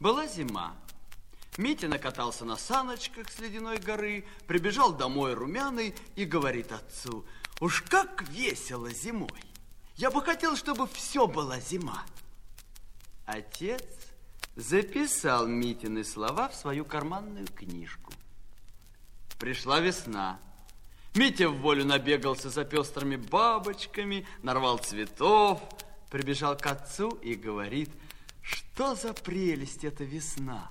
Была зима. Митя накатался на саночках с ледяной горы, прибежал домой румяный и говорит отцу, уж как весело зимой. Я бы хотел, чтобы все была зима. Отец записал Митины слова в свою карманную книжку. Пришла весна. Митя в волю набегался за пестрыми бабочками, нарвал цветов, прибежал к отцу и говорит, что за прелесть эта весна.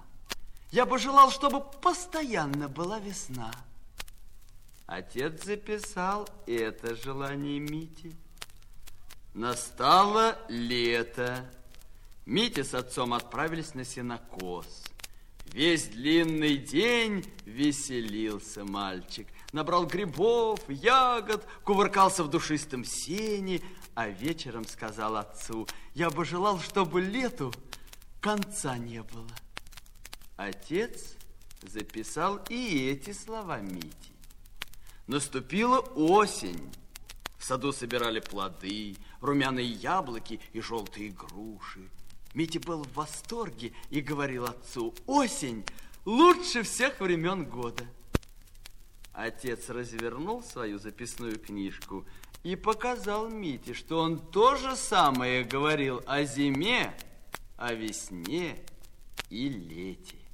Я бы желал, чтобы постоянно была весна. Отец записал это желание Мити. Настало лето. Митя с отцом отправились на сенокос. Весь длинный день веселился мальчик. Набрал грибов, ягод, кувыркался в душистом сене, а вечером сказал отцу, я бы желал, чтобы лету конца не было. Отец записал и эти слова Мити. Наступила осень. В саду собирали плоды, румяные яблоки и желтые груши. Митя был в восторге и говорил отцу, осень лучше всех времен года. Отец развернул свою записную книжку и показал Мите, что он то же самое говорил о зиме, о весне и лете.